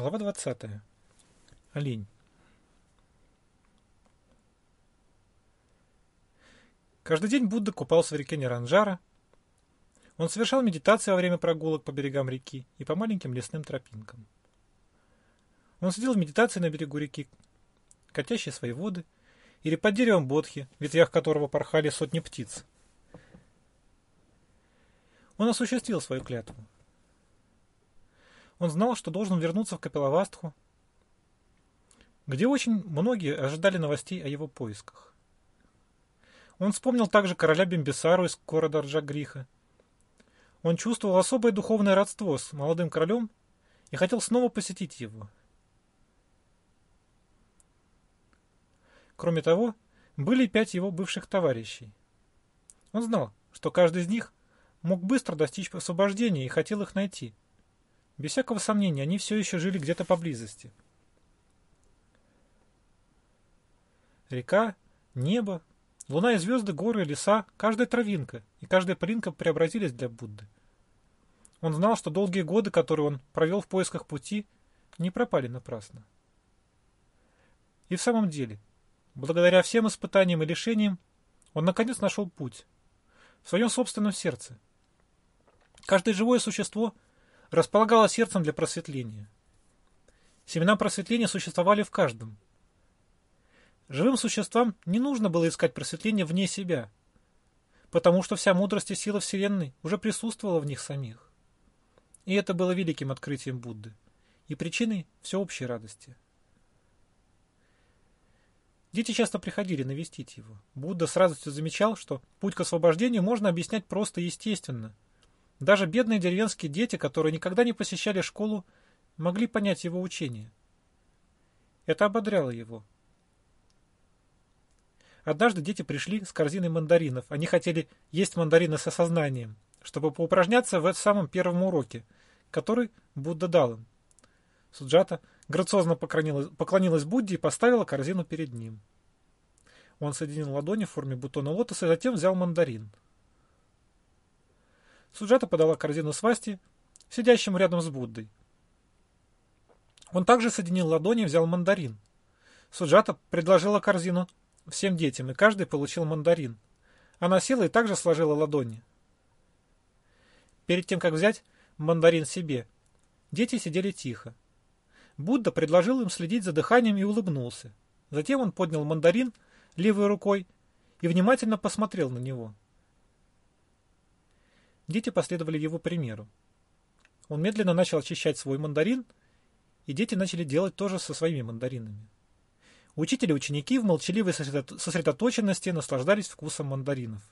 Глава 20. Олень. Каждый день Будда купался в реке Неранжара. Он совершал медитации во время прогулок по берегам реки и по маленьким лесным тропинкам. Он сидел в медитации на берегу реки, катящей свои воды, или под деревом бодхи, в ветвях которого порхали сотни птиц. Он осуществил свою клятву. Он знал, что должен вернуться в Капеловастху, где очень многие ожидали новостей о его поисках. Он вспомнил также короля Бимбисару из города Рджагриха. Он чувствовал особое духовное родство с молодым королем и хотел снова посетить его. Кроме того, были пять его бывших товарищей. Он знал, что каждый из них мог быстро достичь освобождения и хотел их найти. Без всякого сомнения, они все еще жили где-то поблизости. Река, небо, луна и звезды, горы, леса, каждая травинка и каждая пылинка преобразились для Будды. Он знал, что долгие годы, которые он провел в поисках пути, не пропали напрасно. И в самом деле, благодаря всем испытаниям и лишениям, он наконец нашел путь в своем собственном сердце – Каждое живое существо располагало сердцем для просветления. Семена просветления существовали в каждом. Живым существам не нужно было искать просветление вне себя, потому что вся мудрость и сила Вселенной уже присутствовала в них самих. И это было великим открытием Будды и причиной всеобщей радости. Дети часто приходили навестить его. Будда с радостью замечал, что путь к освобождению можно объяснять просто и естественно – даже бедные деревенские дети, которые никогда не посещали школу, могли понять его учение. Это ободряло его. Однажды дети пришли с корзиной мандаринов. Они хотели есть мандарины с осознанием, чтобы поупражняться в самом первом уроке, который Будда дал им. Суджата грациозно поклонилась, поклонилась Будде и поставила корзину перед ним. Он соединил ладони в форме бутона лотоса и затем взял мандарин. Суджата подала корзину свасти, сидящему рядом с Буддой. Он также соединил ладони и взял мандарин. Суджата предложила корзину всем детям, и каждый получил мандарин. Она села и также сложила ладони. Перед тем, как взять мандарин себе, дети сидели тихо. Будда предложил им следить за дыханием и улыбнулся. Затем он поднял мандарин левой рукой и внимательно посмотрел на него. Дети последовали его примеру. Он медленно начал очищать свой мандарин, и дети начали делать то же со своими мандаринами. Учители и ученики в молчаливой сосредоточенности наслаждались вкусом мандаринов.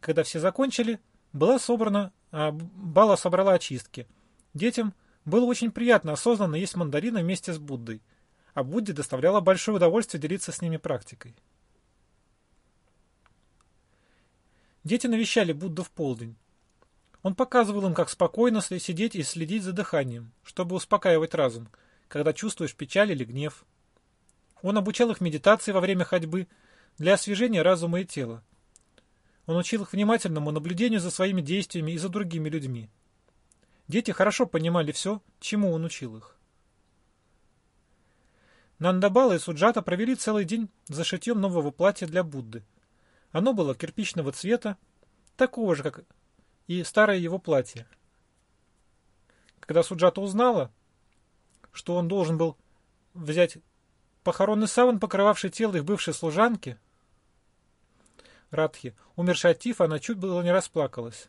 Когда все закончили, была собрана, а, Бала собрала очистки. Детям было очень приятно осознанно есть мандарины вместе с Буддой, а Будде доставляло большое удовольствие делиться с ними практикой. Дети навещали Будду в полдень. Он показывал им, как спокойно сидеть и следить за дыханием, чтобы успокаивать разум, когда чувствуешь печаль или гнев. Он обучал их медитации во время ходьбы для освежения разума и тела. Он учил их внимательному наблюдению за своими действиями и за другими людьми. Дети хорошо понимали все, чему он учил их. Нандабала и Суджата провели целый день за шитьем нового платья для Будды – оно было кирпичного цвета, такого же, как и старое его платье. Когда Суджата узнала, что он должен был взять похоронный саван, покрывавший тело их бывшей служанки, Радхи, умершей от тифа, она чуть было не расплакалась.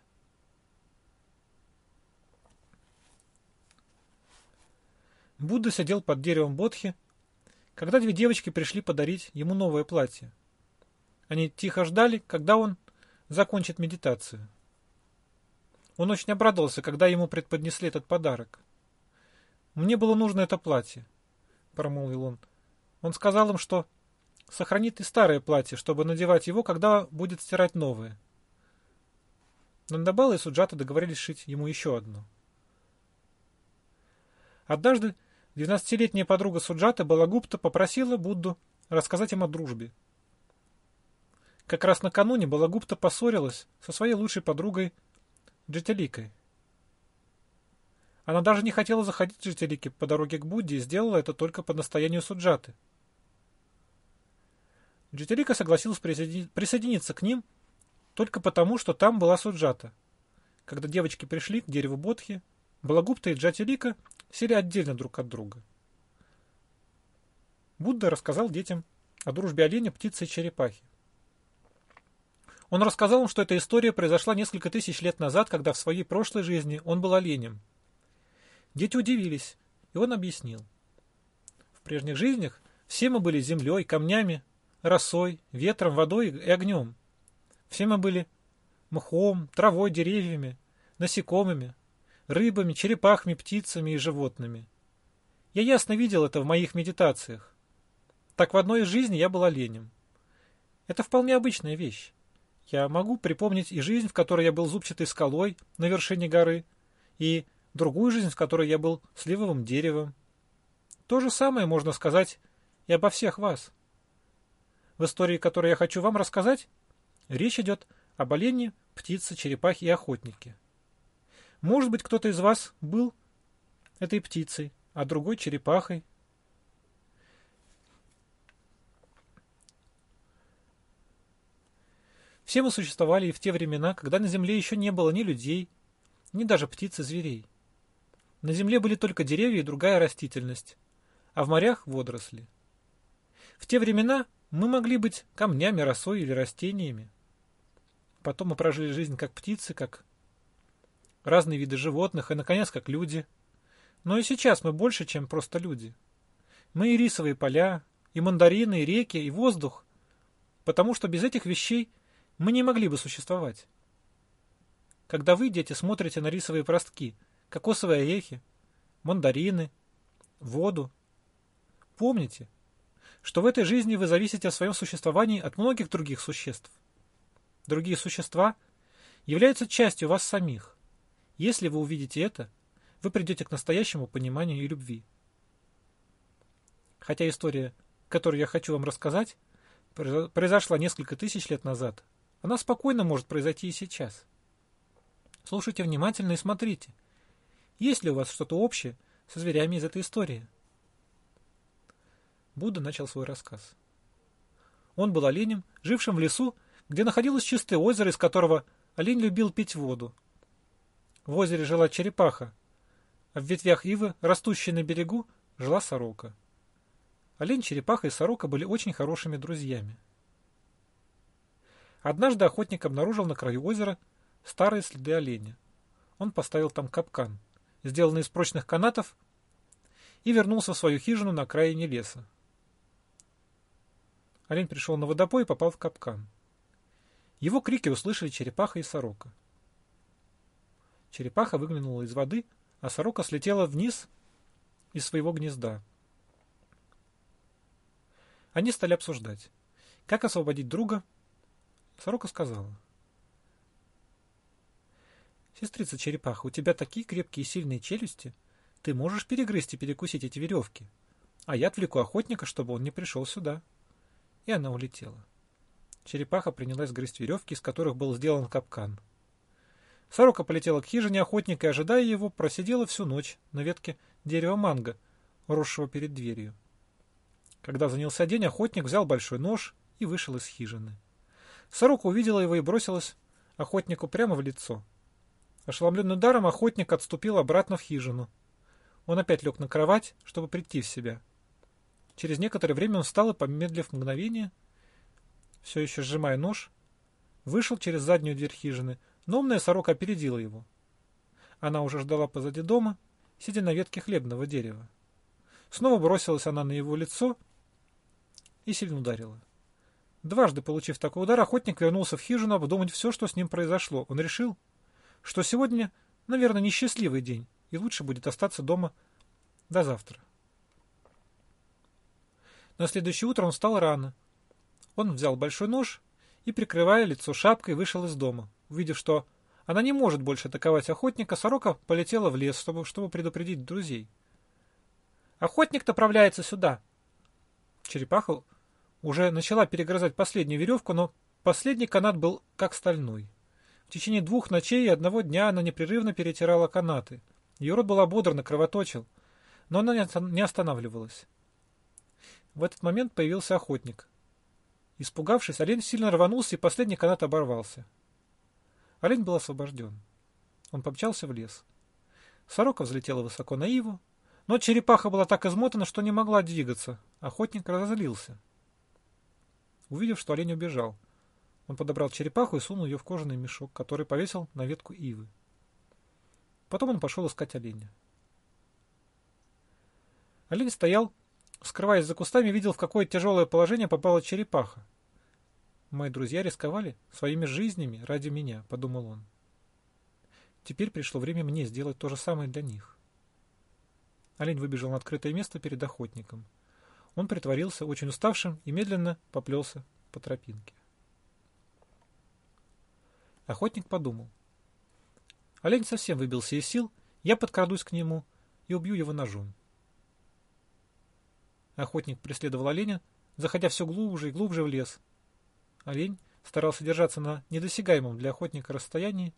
Будда сидел под деревом Бодхи, когда две девочки пришли подарить ему новое платье. Они тихо ждали, когда он закончит медитацию. Он очень обрадовался, когда ему предподнесли этот подарок. «Мне было нужно это платье», — промолвил он. Он сказал им, что сохранит и старое платье, чтобы надевать его, когда будет стирать новое. Нандабала и Суджата договорились шить ему еще одно. Однажды двенадцатилетняя подруга Суджата Балагупта попросила Будду рассказать им о дружбе. Как раз накануне Балагупта поссорилась со своей лучшей подругой Джеталикой. Она даже не хотела заходить в Джетелики по дороге к Будде и сделала это только по настоянию Суджаты. Джетелика согласилась присоединиться к ним только потому, что там была Суджата. Когда девочки пришли к дереву Бодхи, Балагупта и Джатилика сели отдельно друг от друга. Будда рассказал детям о дружбе оленя, птицы и черепахи. Он рассказал им, что эта история произошла несколько тысяч лет назад, когда в своей прошлой жизни он был оленем. Дети удивились, и он объяснил. В прежних жизнях все мы были землей, камнями, росой, ветром, водой и огнем. Все мы были мхом, травой, деревьями, насекомыми, рыбами, черепахами, птицами и животными. Я ясно видел это в моих медитациях. Так в одной из жизней я был оленем. Это вполне обычная вещь. Я могу припомнить и жизнь, в которой я был зубчатой скалой на вершине горы, и другую жизнь, в которой я был сливовым деревом. То же самое можно сказать и обо всех вас. В истории, которую я хочу вам рассказать, речь идет об олене, птице, черепахе и охотнике. Может быть, кто-то из вас был этой птицей, а другой черепахой. Все мы существовали и в те времена, когда на Земле еще не было ни людей, ни даже птиц и зверей. На Земле были только деревья и другая растительность, а в морях – водоросли. В те времена мы могли быть камнями, росой или растениями. Потом мы прожили жизнь как птицы, как разные виды животных и, наконец, как люди. Но и сейчас мы больше, чем просто люди. Мы и рисовые поля, и мандарины, и реки, и воздух, потому что без этих вещей мы не могли бы существовать. Когда вы, дети, смотрите на рисовые простки, кокосовые орехи, мандарины, воду, помните, что в этой жизни вы зависите о своем существовании от многих других существ. Другие существа являются частью вас самих. Если вы увидите это, вы придете к настоящему пониманию и любви. Хотя история, которую я хочу вам рассказать, произошла несколько тысяч лет назад, она спокойно может произойти и сейчас. Слушайте внимательно и смотрите, есть ли у вас что-то общее со зверями из этой истории. Будда начал свой рассказ. Он был оленем, жившим в лесу, где находилось чистое озеро, из которого олень любил пить воду. В озере жила черепаха, а в ветвях ивы, растущей на берегу, жила сорока. Олень, черепаха и сорока были очень хорошими друзьями. Однажды охотник обнаружил на краю озера старые следы оленя. Он поставил там капкан, сделанный из прочных канатов, и вернулся в свою хижину на окраине леса. Олень пришел на водопой и попал в капкан. Его крики услышали черепаха и сорока. Черепаха выглянула из воды, а сорока слетела вниз из своего гнезда. Они стали обсуждать, как освободить друга. Сорока сказала. «Сестрица черепаха, у тебя такие крепкие и сильные челюсти. Ты можешь перегрызть и перекусить эти веревки. А я отвлеку охотника, чтобы он не пришел сюда». И она улетела. Черепаха принялась грызть веревки, из которых был сделан капкан. Сорока полетела к хижине охотника и, ожидая его, просидела всю ночь на ветке дерева манго, росшего перед дверью. Когда занялся день, охотник взял большой нож и вышел из хижины. Сорока увидела его и бросилась охотнику прямо в лицо. Ошеломленный ударом, охотник отступил обратно в хижину. Он опять лег на кровать, чтобы прийти в себя. Через некоторое время он встал и, помедлив мгновение, все еще сжимая нож, вышел через заднюю дверь хижины, но умная сорока опередила его. Она уже ждала позади дома, сидя на ветке хлебного дерева. Снова бросилась она на его лицо и сильно ударила. Дважды получив такой удар, охотник вернулся в хижину обдумать все, что с ним произошло. Он решил, что сегодня, наверное, несчастливый день, и лучше будет остаться дома до завтра. На следующее утро он встал рано. Он взял большой нож и, прикрывая лицо шапкой, вышел из дома. Увидев, что она не может больше атаковать охотника, сорока полетела в лес, чтобы, чтобы предупредить друзей. «Охотник направляется сюда!» Черепаха уже начала перегрызать последнюю веревку, но последний канат был как стальной. В течение двух ночей и одного дня она непрерывно перетирала канаты, Ее рот был ободран и кровоточил, но она не останавливалась. В этот момент появился охотник. Испугавшись, олень сильно рванулся, и последний канат оборвался. Олень был освобожден. Он помчался в лес. Сорока взлетела высоко на иву, но черепаха была так измотана, что не могла двигаться. Охотник разозлился. Увидев, что олень убежал, он подобрал черепаху и сунул ее в кожаный мешок, который повесил на ветку ивы. Потом он пошел искать оленя. Олень стоял, скрываясь за кустами, видел, в какое тяжелое положение попала черепаха. «Мои друзья рисковали своими жизнями ради меня», — подумал он. «Теперь пришло время мне сделать то же самое для них». Олень выбежал на открытое место перед охотником. Он притворился очень уставшим и медленно поплелся по тропинке. Охотник подумал. Олень совсем выбился из сил, я подкрадусь к нему и убью его ножом. Охотник преследовал оленя, заходя все глубже и глубже в лес. Олень старался держаться на недосягаемом для охотника расстоянии.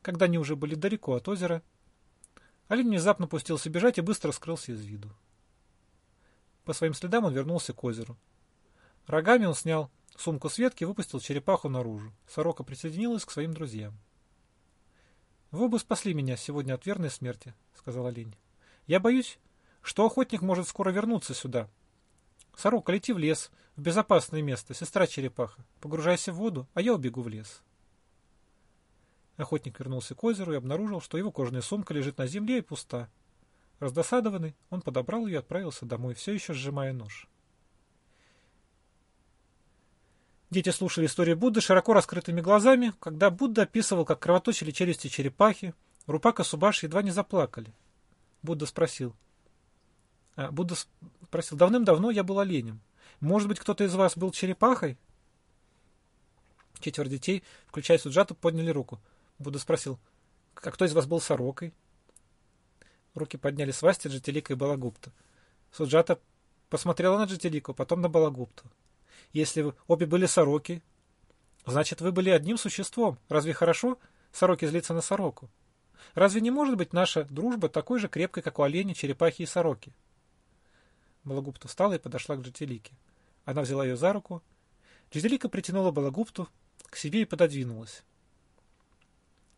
Когда они уже были далеко от озера, олень внезапно пустился бежать и быстро скрылся из виду. По своим следам он вернулся к озеру. Рогами он снял сумку с ветки и выпустил черепаху наружу. Сорока присоединилась к своим друзьям. «Вы бы спасли меня сегодня от верной смерти», — сказал олень. «Я боюсь, что охотник может скоро вернуться сюда. Сорока, лети в лес, в безопасное место, сестра черепаха. Погружайся в воду, а я убегу в лес». Охотник вернулся к озеру и обнаружил, что его кожаная сумка лежит на земле и пуста. Раздосадованный, он подобрал ее и отправился домой, все еще сжимая нож. Дети слушали историю Будды широко раскрытыми глазами, когда Будда описывал, как кровоточили челюсти черепахи, Рупака Субаши едва не заплакали. Будда спросил. А, Будда спросил, давным-давно я был оленем. Может быть, кто-то из вас был черепахой? Четверо детей, включая Суджату, подняли руку. Будда спросил, а кто из вас был сорокой? Руки подняли свасти Джатилика и Балагупта. Суджата посмотрела на Джатилику, потом на Балагупту. Если вы обе были сороки, значит, вы были одним существом. Разве хорошо сороки злиться на сороку? Разве не может быть наша дружба такой же крепкой, как у оленя, черепахи и сороки? Балагупта встала и подошла к Джатилике. Она взяла ее за руку. Джатилика притянула Балагупту к себе и пододвинулась.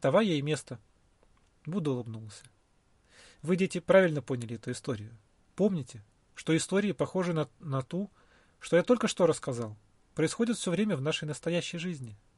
Давай ей место. Будда улыбнулся. Вы, дети, правильно поняли эту историю. Помните, что истории похожи на, на ту, что я только что рассказал, происходит все время в нашей настоящей жизни –